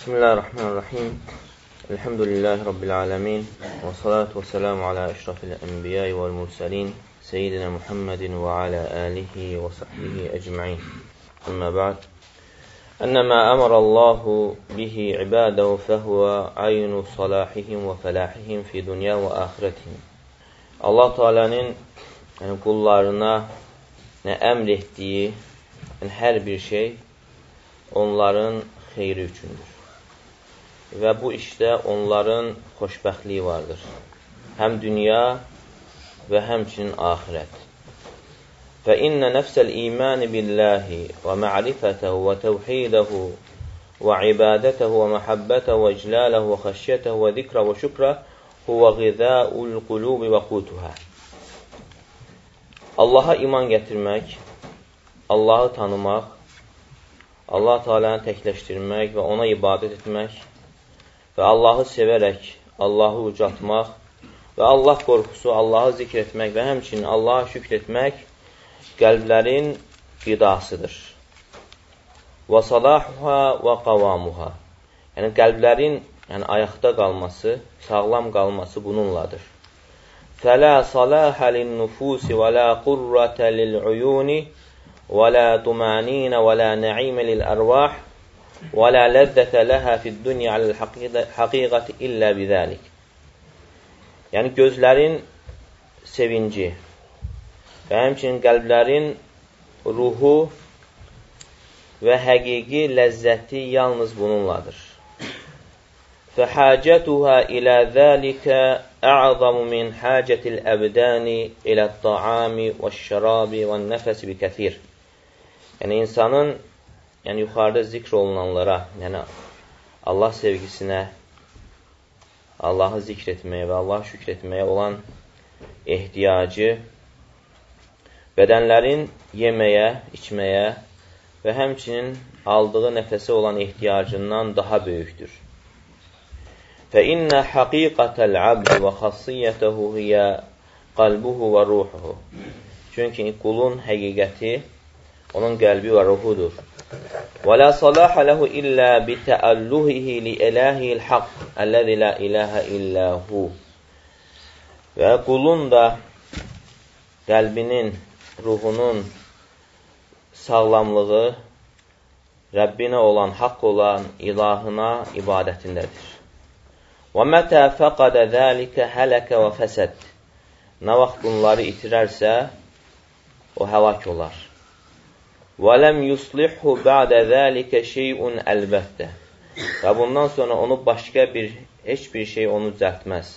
Bismillahirrahmanirrahim. Elhamdülillahi Rabbil alemin. Və salatu və selamu alə əşrafil ənbiyayı vəl mürsəlin. Seyyidina Muhammedin və alə alihi və sahbihi əcma'in. Əmmə ba'd. Ənəmə əmərəllahu bihi ibadəhu fəhvə aynu salahihim və fəlahihim fi dünya və ahirətihim. Allah-u Teala'nın yəni, qullarına nə əmr etdiyi yəni, hər bir şey onların xeyri üçündür. Və bu işdə onların xoşbəxtliyi vardır. Həm dünya və həmçinin axirət. Və innə nəfsəl imani billahi və ma'rifətəhu və təvhidəhu və ibadətəhu və məhəbbətəhu və iclələhu və xəşyətəhu və zikrə və şükrə huvə qidəul qulubi və qutuhə. Allaha iman gətirmək, Allahı tanımaq, Allah Teala'nı təkləşdirmək və ona ibadət etmək və Allahı sevərək, Allahı ucatmaq və Allah qorxusu, Allahı zikr etmək və həmçinin Allaha şükr etmək qəlblərin qidasıdır. Və salahuha və qavamuha Yəni, qəlblərin yəni, ayaqda qalması, sağlam qalması bununladır. Fələ saləhə lin-nufusi və lə qurrətə lil-uyuni və lə tumaninə və lə nəimə lil-ərvah Və la ləzzətə ləhə fid-dunya aləl-həqiqəti illə bizəlik. Yəni, gözlərin sevinci və həmçinin qəlblərin ruhu və həqiqi ləzzəti yalnız bununladır. Fəhəcətuhə ilə zəlikə ə'zamu min həcətil əbdəni ilə ta'ami və şərabi və nəfəsi bi kəthir. Yəni, insanın yəni, yuxarıda zikr olunanlara, yəni Allah sevgisinə, Allahı zikr etməyə və Allahı şükr etməyə olan ehtiyacı bədənlərin yeməyə, içməyə və həmçinin aldığı nəfəsə olan ehtiyacından daha böyükdür. فَإِنَّ حَقِيقَةَ الْعَبْدِ وَخَصِّيَّتَهُ هِيَ قَلْبُهُ وَرُوحُهُ Çünki qulun həqiqəti onun qəlbi və ruhudur. Və la salaha lehu illə bi təəlluhihi li ilahil haqq əlləzi la ilahə illə hu. Və qulun da qəlbinin, ruhunun sağlamlığı Rəbbinə olan, haqq olan ilahına ibadətindədir. Və mətə fəqədə zəlikə hələkə və fəsəd. Nə vaxt bunları itirərsə, o həlak olar. Və ləm yuslihhu ba'də zəlikə şeyun əlbəttə. Və bundan sonra onu başqa bir, heç bir şey onu düzəltməz.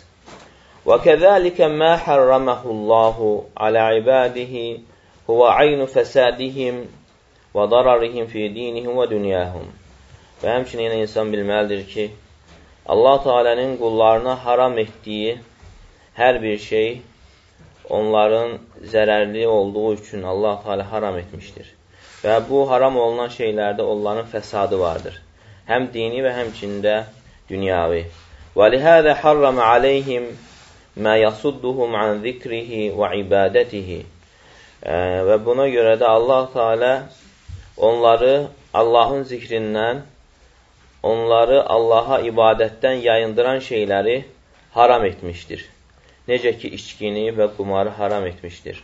Və kəzəlikə mə hərrəməhullahu alə ibadihi huvə aynu fəsadihim və dararihim fi dinihim və dünyahum. Və həmçinin insan bilməlidir ki, Allah Teala'nın qullarına haram etdiyi hər bir şey onların zərərli olduğu üçün Allah Teala haram etmişdir. Və bu haram olunan şeylərdə onların fəsadı vardır. Həm dini və həmçində dünyavi. Və lihədə harramə aleyhim mə yasudduhum an zikrihi və ibadətihi. Və buna görə də Allah Teala onları Allahın zikrindən, onları Allaha ibadətdən yayındıran şeyləri haram etmişdir. Necə ki, içkini və qumarı haram etmişdir.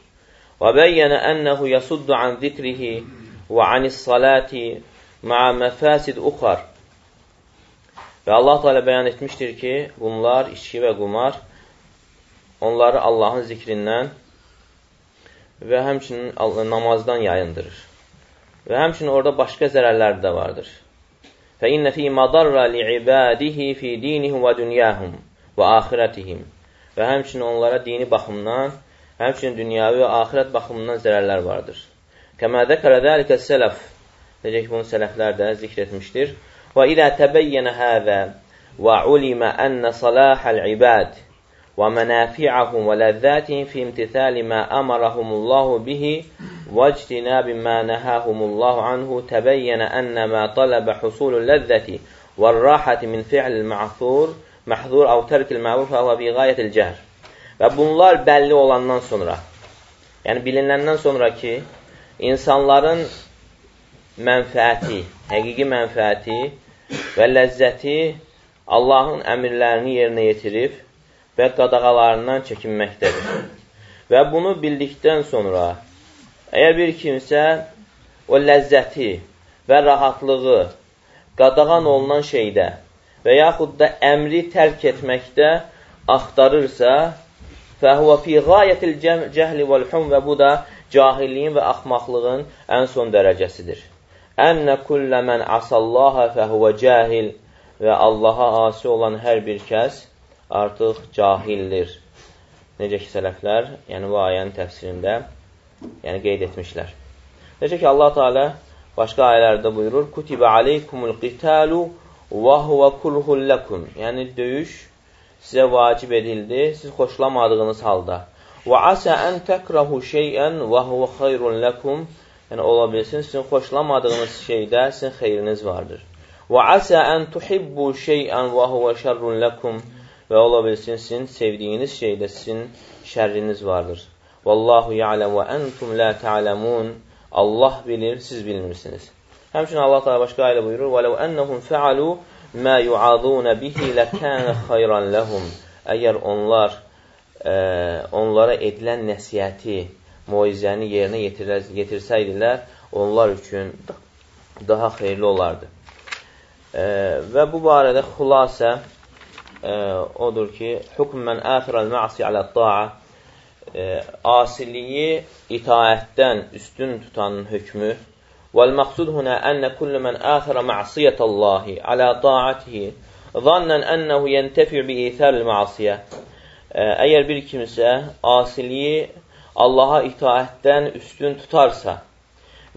Və bəyyənə ənəhu yasuddu an zikrihi və anis salati ma'a məfəsid uxar. Və Allah Teala bəyan etmişdir ki, bunlar, içki və qumar, onları Allahın zikrindən və həmçinin namazdan yayındırır. Və həmçinin orada başqa zərərlər də vardır. Fə innə fī madarra li'ibadihi fi dinihim və dünyahum və axirətihim. Və həmçinin onlara dini baxımdan, həmçinin dünyavi və axirət baxımından zərərlər vardır. Kəmə zəkərə zəlikə sələf. Necə ki, bunu sələflər də zikr etmişdir. Və ilə təbəyyənə həzə və ulimə ənnə salahəl ibad və mənafi'ahum və ləzzətihim fi imtithali mə əmərəhumullahu bihi və ictinabi mə nəhəhumullahu anhu təbəyyənə ənnə mə talabə husulul ləzzəti və rəxəti min fi'l ma'thur məhzur əv tərkil məvur fəvə bi qayətil cəhr. Və bunlar bəlli olandan sonra, yəni bililəndən sonra ki, insanların mənfəəti, həqiqi mənfəəti və ləzzəti Allahın əmirlərini yerinə yetirib və qadağalarından çəkinməkdədir. Və bunu bildikdən sonra, əgər bir kimsə o ləzzəti və rahatlığı qadağan olunan şeydə və yaxud da əmri tərk etməkdə axtarırsa, fəhvə fi qayətil cəhli vəl-hum və bu da cahilliyin və axmaqlığın ən son dərəcəsidir. Ənə kullə mən asallaha fəhvə cahil və Allaha asi olan hər bir kəs artıq cahildir. Necə ki, sələflər, yəni bu ayənin təfsirində yəni qeyd etmişlər. Necə ki, Allah Teala başqa ayələrdə buyurur, Kutibə aleykumul qitalu və huvə kulhul ləkum. Yəni, döyüş sizə vacib edildi, siz xoşlamadığınız halda. Və asə ən təkrahu şeyən və huvə xayrun ləkum. Yəni, ola bilsin, sizin xoşlamadığınız şeydə sizin xeyriniz vardır. Və asə ən tuhibbu şeyən və huvə şərrun ləkum. Və ola bilsin, sizin sevdiyiniz şeydə sizin şərriniz vardır. Vallahu ya'lem və entum la ta'lemun. Allah bilir, siz bilmirsiniz. Həmçinin Allah Teala başqa ayədə buyurur: "Və law annahum fa'alu ma yu'adun bihi lakana khayran lahum." Əgər onlar ə, onlara edilən nəsiyyəti, moizəni yerinə yetirsəydilər, onlar üçün daha xeyirli olardı. E, və bu barədə xülasə e, odur ki, hukm mən əfirəl məsi alə daa e, asiliyi itaətdən üstün tutanın hükmü vəl məqsud huna ənə kullu mən əfirə məsiyyətəllahi alə daatihi zannən ənəhu yentəfi bi ithəril məsiyyət əgər bir kimsə asiliyi Allaha itaətdən üstün tutarsa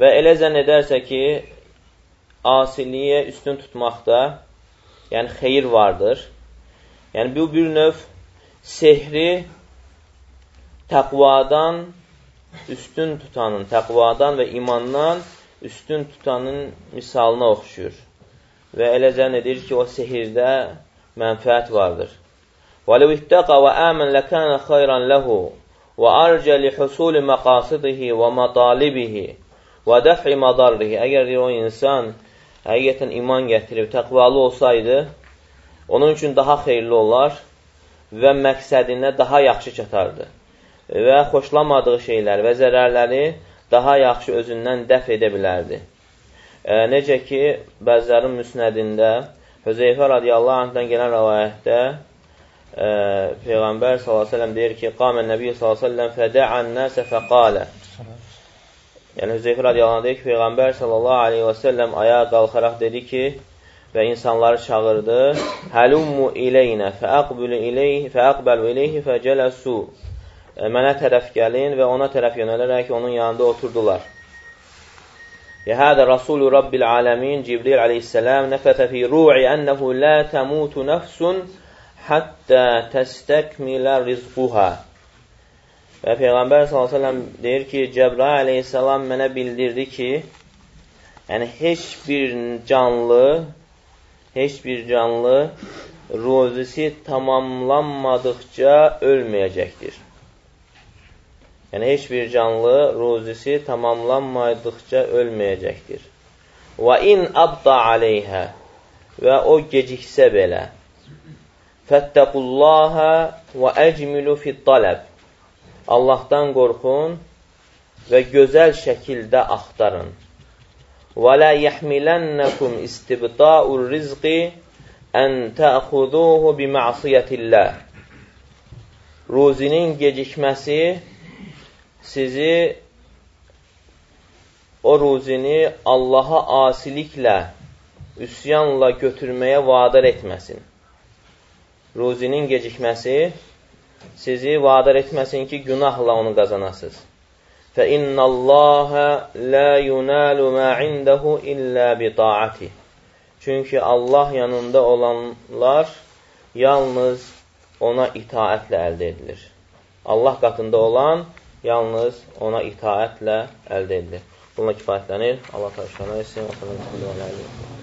və elə zənn edərsə ki, asiliyə üstün tutmaqda yəni xeyir vardır. Yəni bu bir növ sehri təqvadan üstün tutanın, təqvadan və imandan üstün tutanın misalına oxşuyur. Və elə zənn edir ki, o sehirdə mənfəət vardır. وَلَوْ اتَّقَى وَآمَنْ لَكَانَ خَيْرًا لَهُ وَأَرْجَ لِحُسُولِ مَقَاصِدِهِ وَمَطَالِبِهِ وَدَفْعِ مَضَرِّهِ Əgər o insan həqiqətən iman gətirib, təqvalı olsaydı, onun üçün daha xeyirli olar və məqsədinə daha yaxşı çatardı və xoşlamadığı şeylər və zərərləri daha yaxşı özündən dəf edə bilərdi. E, necə ki, bəzilərin müsnədində Hüzeyfə radiyallahu anhdan gələn rəvayətdə e, Peyğəmbər s.ə.v deyir ki, Qamən Nəbiyyə s.ə.v fədəən nəsə fəqalə Yəni, Hüzeyfir radiyallahu deyir ki, Peyğəmbər s.ə.v ayağa qalxaraq dedi ki, və insanları çağırdı, Həlummu ileynə fəəqbəlu ileyhi, fəəqbəlu ileyhi fəcələsu Mənə tərəf gəlin və ona tərəf yönələrək onun yanında oturdular. Yəhədə Rasulü Rabbil aləmin Cibril aleyhisselam nəfətə fi ru'i ənəhu lə təmutu nəfsun həttə təstəkmilə rizquha. Və Peyğəmbər s.ə.v deyir ki, Cəbrail aleyhissalam mənə bildirdi ki, yəni heç bir canlı, heç bir canlı ruzisi tamamlanmadıqca ölməyəcəkdir. Yəni, heç bir canlı ruzisi tamamlanmadıqca ölməyəcəkdir. Və in abda aleyhə və o geciksə belə Fəttəqullaha və əcmilu fit taləb. Allahdan qorxun və gözəl şəkildə axtarın. Və la yəhmilənnəkum istibda'ur rizqi ən təxuduhu biməsiyyətillah. Ruzinin gecikməsi sizi o ruzini Allaha asiliklə, üsyanla götürməyə vadar etməsin ruzinin gecikməsi sizi vadar etməsin ki, günahla onu qazanasınız. Fə innəlləhə lə yunəlu mə indəhu illə bi taati. Çünki Allah yanında olanlar yalnız ona itaətlə əldə edilir. Allah qatında olan yalnız ona itaətlə əldə edilir. Bununla kifayətlənir. Allah təşkil etsin.